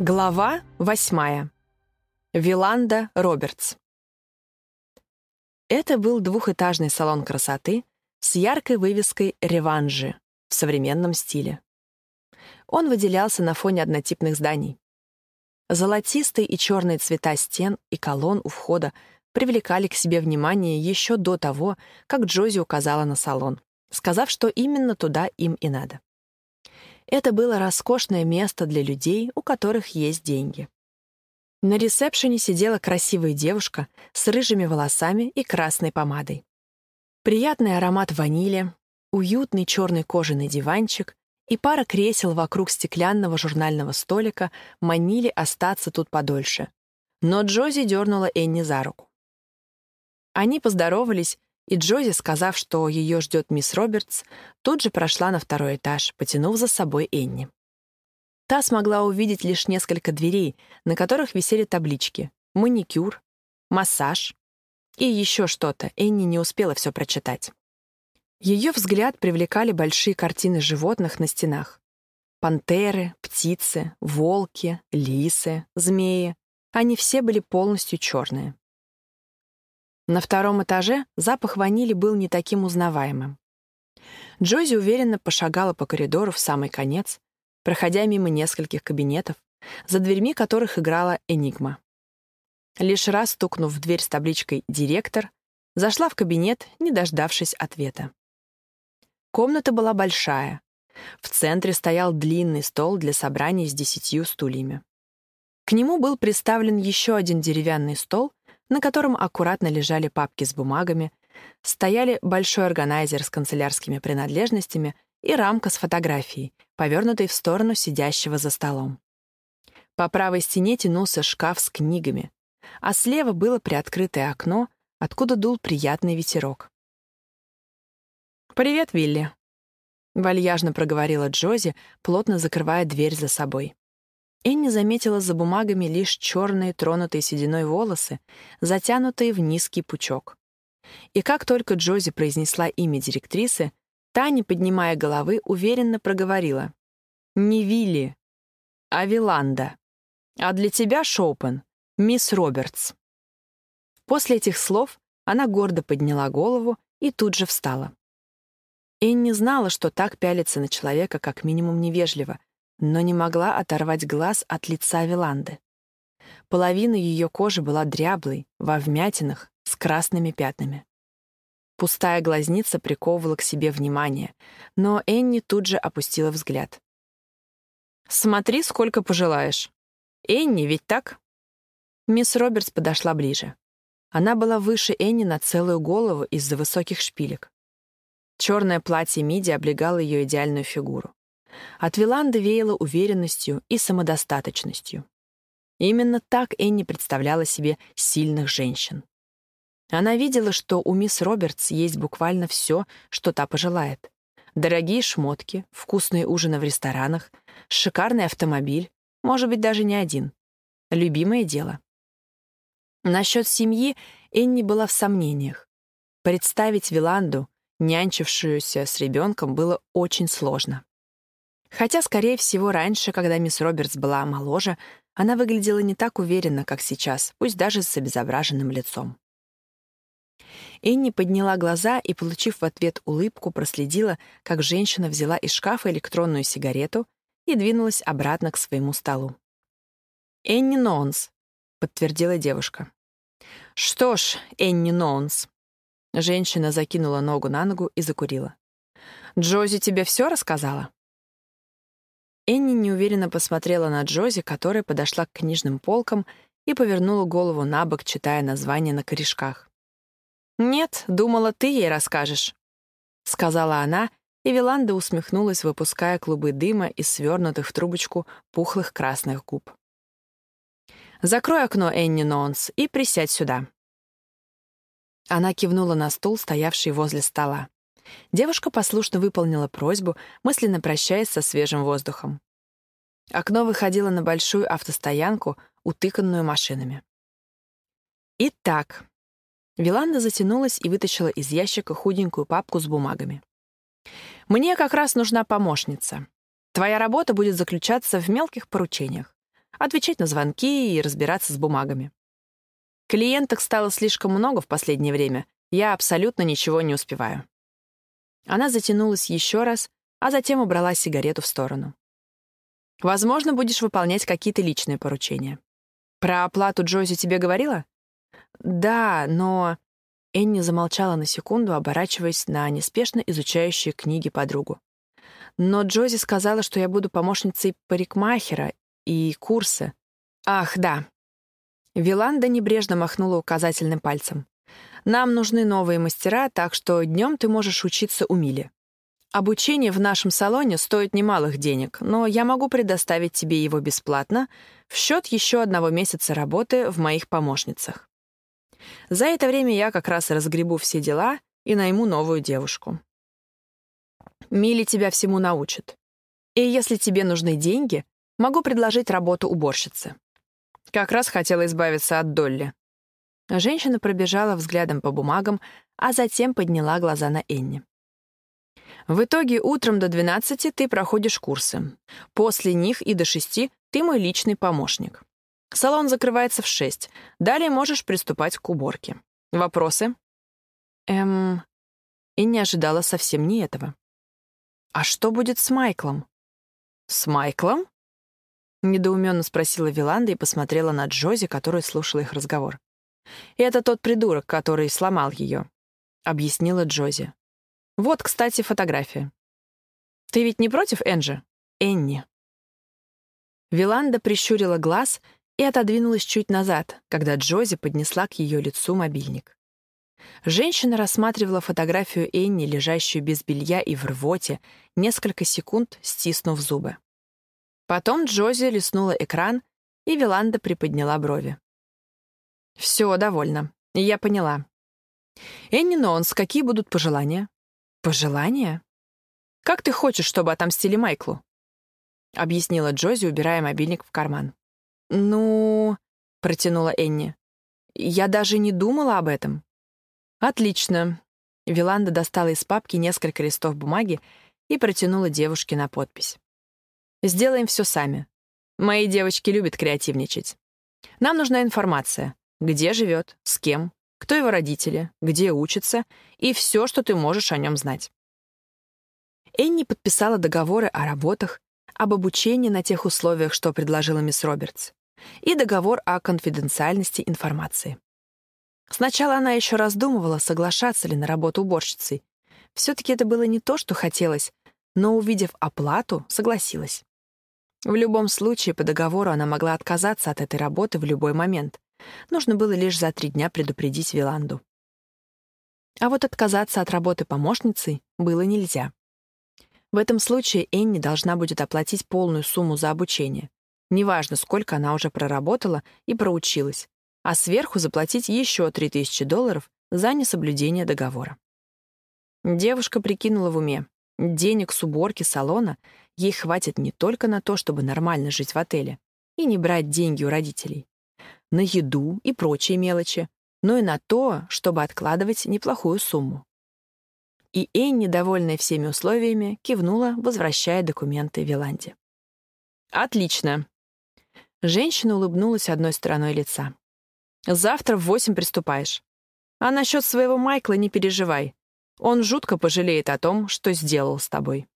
Глава восьмая. Виланда Робертс. Это был двухэтажный салон красоты с яркой вывеской «Реванжи» в современном стиле. Он выделялся на фоне однотипных зданий. Золотистые и черные цвета стен и колонн у входа привлекали к себе внимание еще до того, как Джози указала на салон, сказав, что именно туда им и надо. Это было роскошное место для людей, у которых есть деньги. На ресепшене сидела красивая девушка с рыжими волосами и красной помадой. Приятный аромат ванили, уютный черный кожаный диванчик и пара кресел вокруг стеклянного журнального столика манили остаться тут подольше. Но Джози дернула Энни за руку. Они поздоровались и Джози, сказав, что ее ждет мисс Робертс, тут же прошла на второй этаж, потянув за собой Энни. Та смогла увидеть лишь несколько дверей, на которых висели таблички «маникюр», «массаж» и еще что-то. Энни не успела все прочитать. Ее взгляд привлекали большие картины животных на стенах. Пантеры, птицы, волки, лисы, змеи. Они все были полностью черные. На втором этаже запах ванили был не таким узнаваемым. Джози уверенно пошагала по коридору в самый конец, проходя мимо нескольких кабинетов, за дверьми которых играла «Энигма». Лишь раз стукнув в дверь с табличкой «Директор», зашла в кабинет, не дождавшись ответа. Комната была большая. В центре стоял длинный стол для собраний с десятью стульями. К нему был приставлен еще один деревянный стол на котором аккуратно лежали папки с бумагами, стояли большой органайзер с канцелярскими принадлежностями и рамка с фотографией, повернутой в сторону сидящего за столом. По правой стене тянулся шкаф с книгами, а слева было приоткрытое окно, откуда дул приятный ветерок. «Привет, Вилли», — вальяжно проговорила Джози, плотно закрывая дверь за собой. Энни заметила за бумагами лишь черные, тронутые сединой волосы, затянутые в низкий пучок. И как только Джози произнесла имя директрисы, та, не поднимая головы, уверенно проговорила. «Не Вилли, а Виланда. А для тебя, Шоупен, мисс Робертс». После этих слов она гордо подняла голову и тут же встала. Энни знала, что так пялиться на человека как минимум невежливо, но не могла оторвать глаз от лица Виланды. Половина ее кожи была дряблой, во вмятинах, с красными пятнами. Пустая глазница приковывала к себе внимание, но Энни тут же опустила взгляд. «Смотри, сколько пожелаешь. Энни, ведь так?» Мисс Робертс подошла ближе. Она была выше Энни на целую голову из-за высоких шпилек. Черное платье миди облегало ее идеальную фигуру. От Виланды веяло уверенностью и самодостаточностью. Именно так Энни представляла себе сильных женщин. Она видела, что у мисс Робертс есть буквально все, что та пожелает. Дорогие шмотки, вкусные ужины в ресторанах, шикарный автомобиль, может быть, даже не один. Любимое дело. Насчет семьи Энни была в сомнениях. Представить Виланду, нянчившуюся с ребенком, было очень сложно. Хотя, скорее всего, раньше, когда мисс Робертс была моложе, она выглядела не так уверенно, как сейчас, пусть даже с обезображенным лицом. Энни подняла глаза и, получив в ответ улыбку, проследила, как женщина взяла из шкафа электронную сигарету и двинулась обратно к своему столу. «Энни Ноунс», — подтвердила девушка. «Что ж, Энни Ноунс». Женщина закинула ногу на ногу и закурила. «Джози тебе все рассказала?» Энни неуверенно посмотрела на Джози, которая подошла к книжным полкам и повернула голову на бок, читая названия на корешках. «Нет, думала, ты ей расскажешь», — сказала она, и Виланда усмехнулась, выпуская клубы дыма из свернутых в трубочку пухлых красных губ. «Закрой окно, Энни Нонс, и присядь сюда». Она кивнула на стул, стоявший возле стола. Девушка послушно выполнила просьбу, мысленно прощаясь со свежим воздухом. Окно выходило на большую автостоянку, утыканную машинами. Итак, Виланда затянулась и вытащила из ящика худенькую папку с бумагами. «Мне как раз нужна помощница. Твоя работа будет заключаться в мелких поручениях. отвечать на звонки и разбираться с бумагами. Клиенток стало слишком много в последнее время. Я абсолютно ничего не успеваю. Она затянулась еще раз, а затем убрала сигарету в сторону. Возможно, будешь выполнять какие-то личные поручения. Про оплату Джози тебе говорила? Да, но... Энни замолчала на секунду, оборачиваясь на неспешно изучающие книги подругу. Но Джози сказала, что я буду помощницей парикмахера и курсы. Ах, да. Виланда небрежно махнула указательным пальцем. Нам нужны новые мастера, так что днем ты можешь учиться у Мили. Обучение в нашем салоне стоит немалых денег, но я могу предоставить тебе его бесплатно в счет еще одного месяца работы в моих помощницах. За это время я как раз разгребу все дела и найму новую девушку. Мили тебя всему научит. И если тебе нужны деньги, могу предложить работу уборщицы. Как раз хотела избавиться от Долли. Женщина пробежала взглядом по бумагам, а затем подняла глаза на Энни. В итоге утром до 12 ты проходишь курсы. После них и до 6 ты мой личный помощник. Салон закрывается в 6. Далее можешь приступать к уборке. Вопросы? Эм... И не ожидала совсем не этого. А что будет с Майклом? С Майклом? Недоуменно спросила Виланда и посмотрела на Джози, которая слушала их разговор. «Это тот придурок, который сломал ее», — объяснила Джози. «Вот, кстати, фотография. Ты ведь не против Энджи? Энни». Виланда прищурила глаз и отодвинулась чуть назад, когда Джози поднесла к ее лицу мобильник. Женщина рассматривала фотографию Энни, лежащую без белья и в рвоте, несколько секунд стиснув зубы. Потом Джози листнула экран, и Виланда приподняла брови. «Все, довольно. Я поняла. Энни Нонс, какие будут пожелания?» «Пожелания? Как ты хочешь, чтобы отомстили Майклу?» — объяснила Джози, убирая мобильник в карман. «Ну...» — протянула Энни. «Я даже не думала об этом». «Отлично». Виланда достала из папки несколько листов бумаги и протянула девушке на подпись. «Сделаем все сами. Мои девочки любят креативничать. Нам нужна информация где живет, с кем, кто его родители, где учится и все, что ты можешь о нем знать. Энни подписала договоры о работах, об обучении на тех условиях, что предложила мисс Робертс, и договор о конфиденциальности информации. Сначала она еще раздумывала, соглашаться ли на работу уборщицей. Все-таки это было не то, что хотелось, но, увидев оплату, согласилась. В любом случае, по договору она могла отказаться от этой работы в любой момент. Нужно было лишь за три дня предупредить Виланду. А вот отказаться от работы помощницей было нельзя. В этом случае Энни должна будет оплатить полную сумму за обучение. Неважно, сколько она уже проработала и проучилась, а сверху заплатить еще 3000 долларов за несоблюдение договора. Девушка прикинула в уме. Денег с уборки салона ей хватит не только на то, чтобы нормально жить в отеле и не брать деньги у родителей, на еду и прочие мелочи, но и на то, чтобы откладывать неплохую сумму. И Энни, довольная всеми условиями, кивнула, возвращая документы Виланде. «Отлично». Женщина улыбнулась одной стороной лица. «Завтра в восемь приступаешь. А насчет своего Майкла не переживай. Он жутко пожалеет о том, что сделал с тобой».